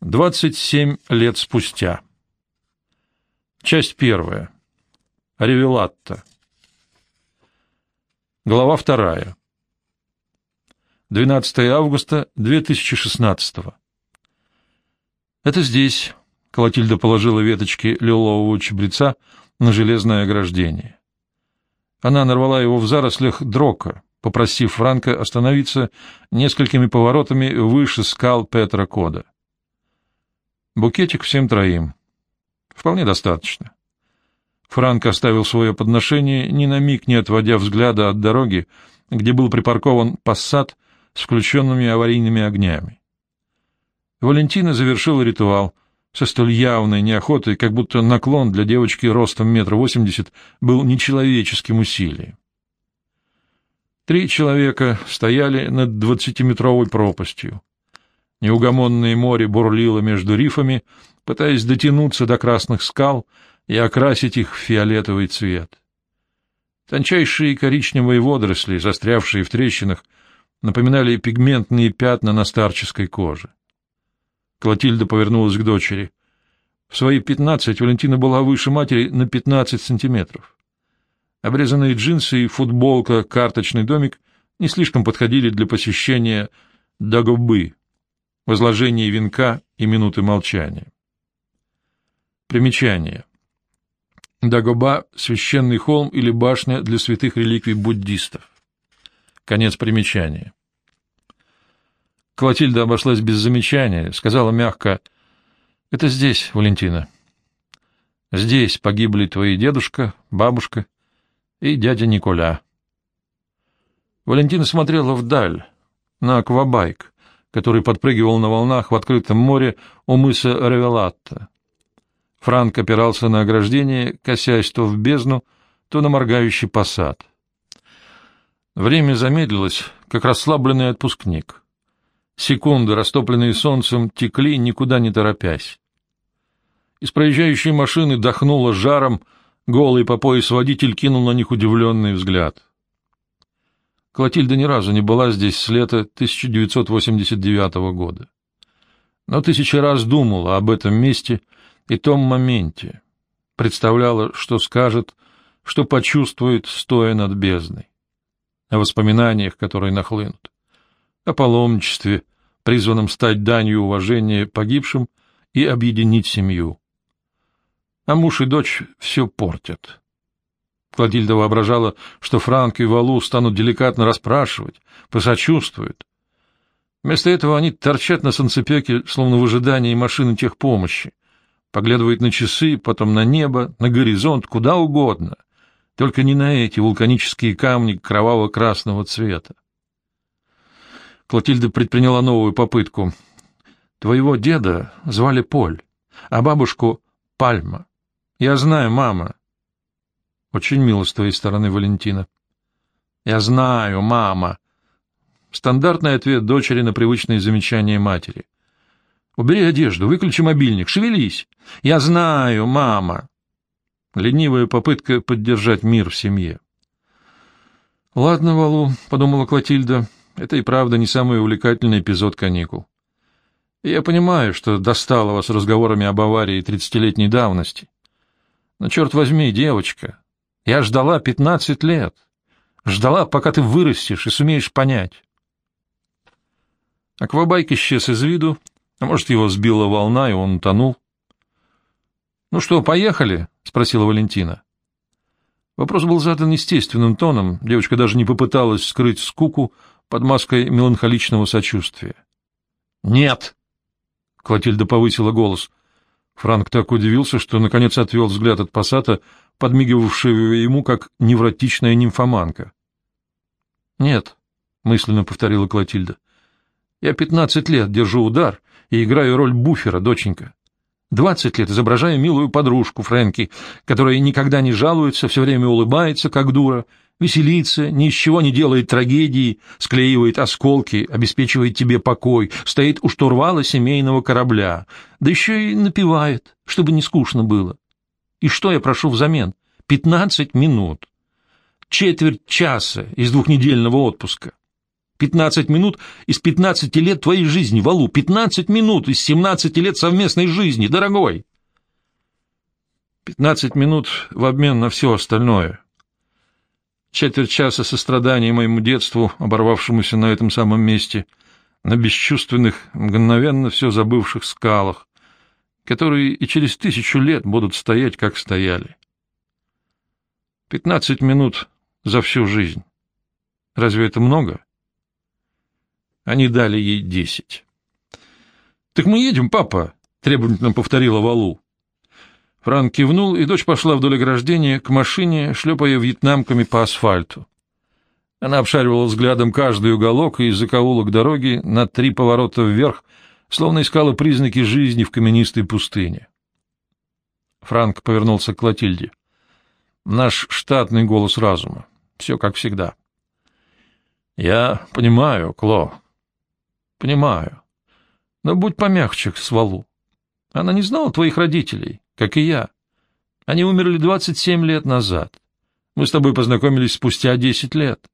27 лет спустя. Часть первая. Ревелатта. Глава вторая. 12 августа 2016. Это здесь. Колотильда положила веточки лилового чабреца на железное ограждение. Она нарвала его в зарослях дрока, попросив Франка остановиться несколькими поворотами выше скал Петра Кода. Букетик всем троим. Вполне достаточно. Франк оставил свое подношение, ни на миг не отводя взгляда от дороги, где был припаркован пассат с включенными аварийными огнями. Валентина завершила ритуал со столь явной неохотой, как будто наклон для девочки ростом метра восемьдесят был нечеловеческим усилием. Три человека стояли над двадцатиметровой пропастью. Неугомонное море бурлило между рифами, пытаясь дотянуться до красных скал и окрасить их в фиолетовый цвет. Тончайшие коричневые водоросли, застрявшие в трещинах, напоминали пигментные пятна на старческой коже. Клотильда повернулась к дочери. В свои пятнадцать Валентина была выше матери на пятнадцать сантиметров. Обрезанные джинсы и футболка «Карточный домик» не слишком подходили для посещения Дагобы, возложение венка и минуты молчания. Примечание. Дагоба — священный холм или башня для святых реликвий буддистов. Конец примечания. Клотильда обошлась без замечания, сказала мягко, «Это здесь, Валентина. Здесь погибли твои дедушка, бабушка и дядя Николя». Валентина смотрела вдаль, на аквабайк, который подпрыгивал на волнах в открытом море у мыса Ревелатта. Франк опирался на ограждение, косясь то в бездну, то на моргающий посад. Время замедлилось, как расслабленный отпускник. Секунды, растопленные солнцем, текли, никуда не торопясь. Из проезжающей машины дохнуло жаром, голый по пояс водитель кинул на них удивленный взгляд — Клотильда ни разу не была здесь с лета 1989 года. Но тысячи раз думала об этом месте и том моменте, представляла, что скажет, что почувствует, стоя над бездной, о воспоминаниях, которые нахлынут, о паломничестве, призванном стать данью уважения погибшим и объединить семью. А муж и дочь все портят. Клотильда воображала, что Франк и Валу станут деликатно расспрашивать, посочувствуют. Вместо этого они торчат на санцепёке, словно в ожидании машины техпомощи, поглядывают на часы, потом на небо, на горизонт, куда угодно, только не на эти вулканические камни кроваво-красного цвета. Клотильда предприняла новую попытку. Твоего деда звали Поль, а бабушку — Пальма. Я знаю, мама, очень мило с твоей стороны, Валентина. Я знаю, мама. Стандартный ответ дочери на привычные замечания матери. Убери одежду, выключи мобильник, шевелись. Я знаю, мама. Ленивая попытка поддержать мир в семье. Ладно, Валу, подумала Клотильда, это и правда не самый увлекательный эпизод каникул. Я понимаю, что достала вас разговорами об аварии тридцатилетней давности. Но, черт возьми, девочка, я ждала пятнадцать лет. Ждала, пока ты вырастешь и сумеешь понять. Аквабайк исчез из виду, а может, его сбила волна, и он утонул. — Ну что, поехали? — спросила Валентина. Вопрос был задан естественным тоном, девочка даже не попыталась скрыть скуку под маской меланхоличного сочувствия. — Нет! — Клотильда повысила голос. Франк так удивился, что наконец отвел взгляд от пассата, подмигивавшего ему, как невротичная нимфоманка. — Нет, — мысленно повторила Клотильда, — я пятнадцать лет держу удар и играю роль буфера, доченька. Двадцать лет изображаю милую подружку Фрэнки, которая никогда не жалуется, все время улыбается, как дура, веселится, ни из чего не делает трагедии, склеивает осколки, обеспечивает тебе покой, стоит у штурвала семейного корабля, да еще и напевает, чтобы не скучно было. И что я прошу взамен? Пятнадцать минут. Четверть часа из двухнедельного отпуска. Пятнадцать минут из пятнадцати лет твоей жизни, Валу. Пятнадцать минут из семнадцати лет совместной жизни, дорогой. Пятнадцать минут в обмен на все остальное. Четверть часа сострадания моему детству, оборвавшемуся на этом самом месте, на бесчувственных, мгновенно все забывших скалах, которые и через тысячу лет будут стоять, как стояли. Пятнадцать минут за всю жизнь. Разве это много? Они дали ей десять. — Так мы едем, папа, — требовательно повторила Валу. Франк кивнул, и дочь пошла вдоль ограждения к машине, шлепая вьетнамками по асфальту. Она обшаривала взглядом каждый уголок и закоулок дороги на три поворота вверх, словно искала признаки жизни в каменистой пустыне. Франк повернулся к Клотильде. Наш штатный голос разума. Все как всегда. Я понимаю, Кло. Понимаю. Но будь помягче с Валу. Она не знала твоих родителей, как и я. Они умерли 27 лет назад. Мы с тобой познакомились спустя 10 лет.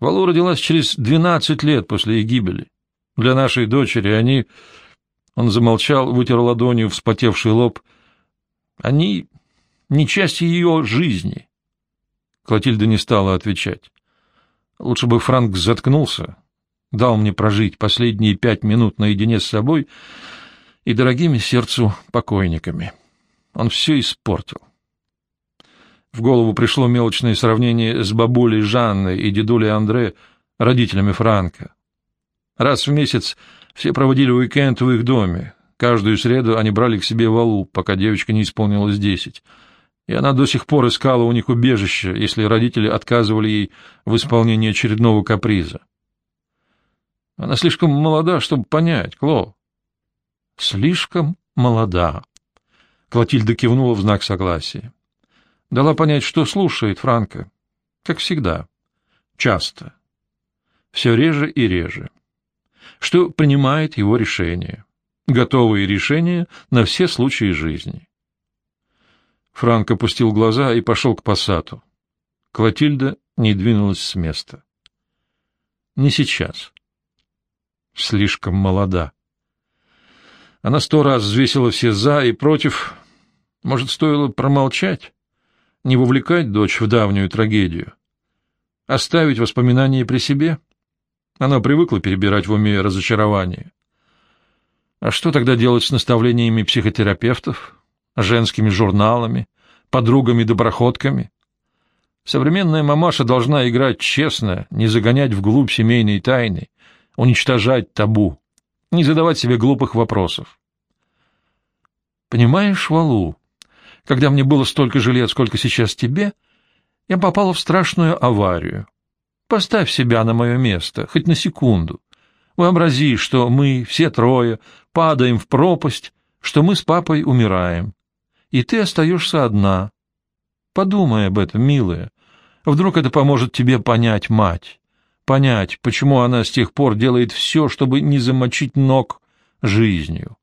Валу родилась через 12 лет после их гибели. Для нашей дочери они... Он замолчал, вытер ладонью вспотевший лоб. Они не часть ее жизни. Клотильда не стала отвечать. Лучше бы Франк заткнулся, дал мне прожить последние пять минут наедине с собой и дорогими сердцу покойниками. Он все испортил. В голову пришло мелочное сравнение с бабулей Жанной и дедулей Андре, родителями Франка. Раз в месяц все проводили уикенд в их доме. Каждую среду они брали к себе валу, пока девочка не исполнилась десять — и она до сих пор искала у них убежище, если родители отказывали ей в исполнении очередного каприза. Она слишком молода, чтобы понять, Кло. Слишком молода. Клотильда кивнула в знак согласия. Дала понять, что слушает Франка, как всегда, часто, все реже и реже, что принимает его решения, готовые решения на все случаи жизни. Франк опустил глаза и пошел к пассату. Клотильда не двинулась с места. Не сейчас. Слишком молода. Она сто раз взвесила все «за» и «против». Может, стоило промолчать, не вовлекать дочь в давнюю трагедию, оставить воспоминания при себе? Она привыкла перебирать в уме разочарование. А что тогда делать с наставлениями психотерапевтов, женскими журналами, подругами-доброходками. Современная мамаша должна играть честно, не загонять вглубь семейной тайны, уничтожать табу, не задавать себе глупых вопросов. Понимаешь, Валу, когда мне было столько же лет, сколько сейчас тебе, я попала в страшную аварию. Поставь себя на мое место, хоть на секунду. Вообрази, что мы, все трое, падаем в пропасть, что мы с папой умираем и ты остаешься одна. Подумай об этом, милая. Вдруг это поможет тебе понять мать, понять, почему она с тех пор делает все, чтобы не замочить ног жизнью.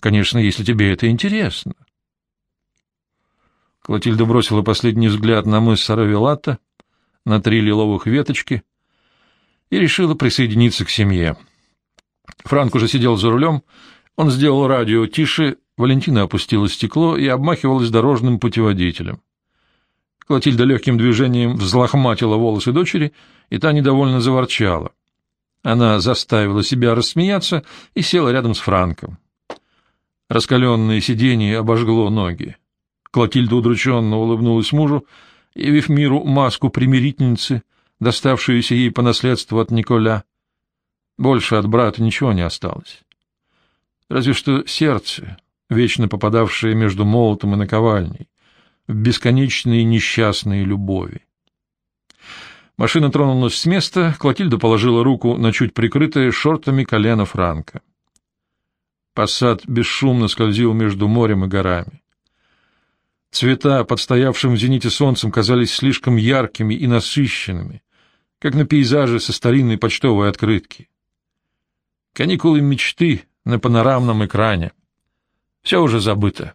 Конечно, если тебе это интересно. Клотильда бросила последний взгляд на мыс Саравелата, на три лиловых веточки и решила присоединиться к семье. Франк уже сидел за рулем, он сделал радио тише Валентина опустила стекло и обмахивалась дорожным путеводителем. Клотильда легким движением взлохматила волосы дочери, и та недовольно заворчала. Она заставила себя рассмеяться и села рядом с Франком. Раскаленное сиденье обожгло ноги. Клотильда удрученно улыбнулась мужу, явив миру маску примирительницы, доставшуюся ей по наследству от Николя. Больше от брата ничего не осталось. Разве что сердце, вечно попадавшие между молотом и наковальней, в бесконечные несчастные любови. Машина тронулась с места, Клотильда положила руку на чуть прикрытое шортами колено Франка. Пассат бесшумно скользил между морем и горами. Цвета под стоявшим в зените солнцем казались слишком яркими и насыщенными, как на пейзаже со старинной почтовой открытки. Каникулы мечты на панорамном экране — все уже забыто.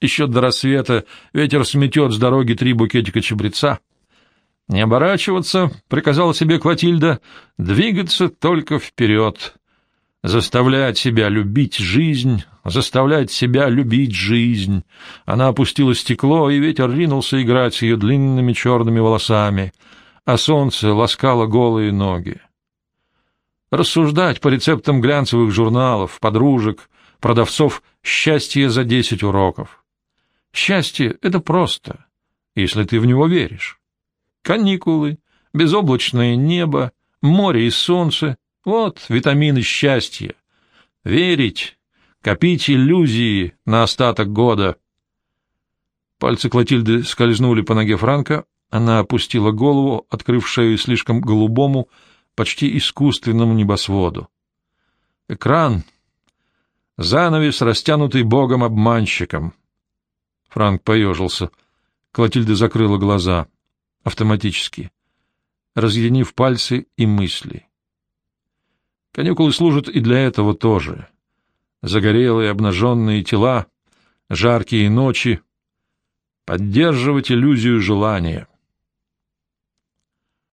Еще до рассвета ветер сметет с дороги три букетика чабреца. Не оборачиваться, — приказала себе Клотильда, — двигаться только вперед. Заставлять себя любить жизнь, заставлять себя любить жизнь. Она опустила стекло, и ветер ринулся играть с ее длинными черными волосами, а солнце ласкало голые ноги. Рассуждать по рецептам глянцевых журналов, подружек, продавцов счастье за десять уроков. Счастье — это просто, если ты в него веришь. Каникулы, безоблачное небо, море и солнце — вот витамины счастья. Верить, копить иллюзии на остаток года. Пальцы Клотильды скользнули по ноге Франка, она опустила голову, открыв шею слишком голубому, почти искусственному небосводу. Экран, занавес, растянутый богом-обманщиком. Франк поежился. Клотильда закрыла глаза. Автоматически. Разъединив пальцы и мысли. Каникулы служат и для этого тоже. Загорелые обнаженные тела, жаркие ночи. Поддерживать иллюзию желания.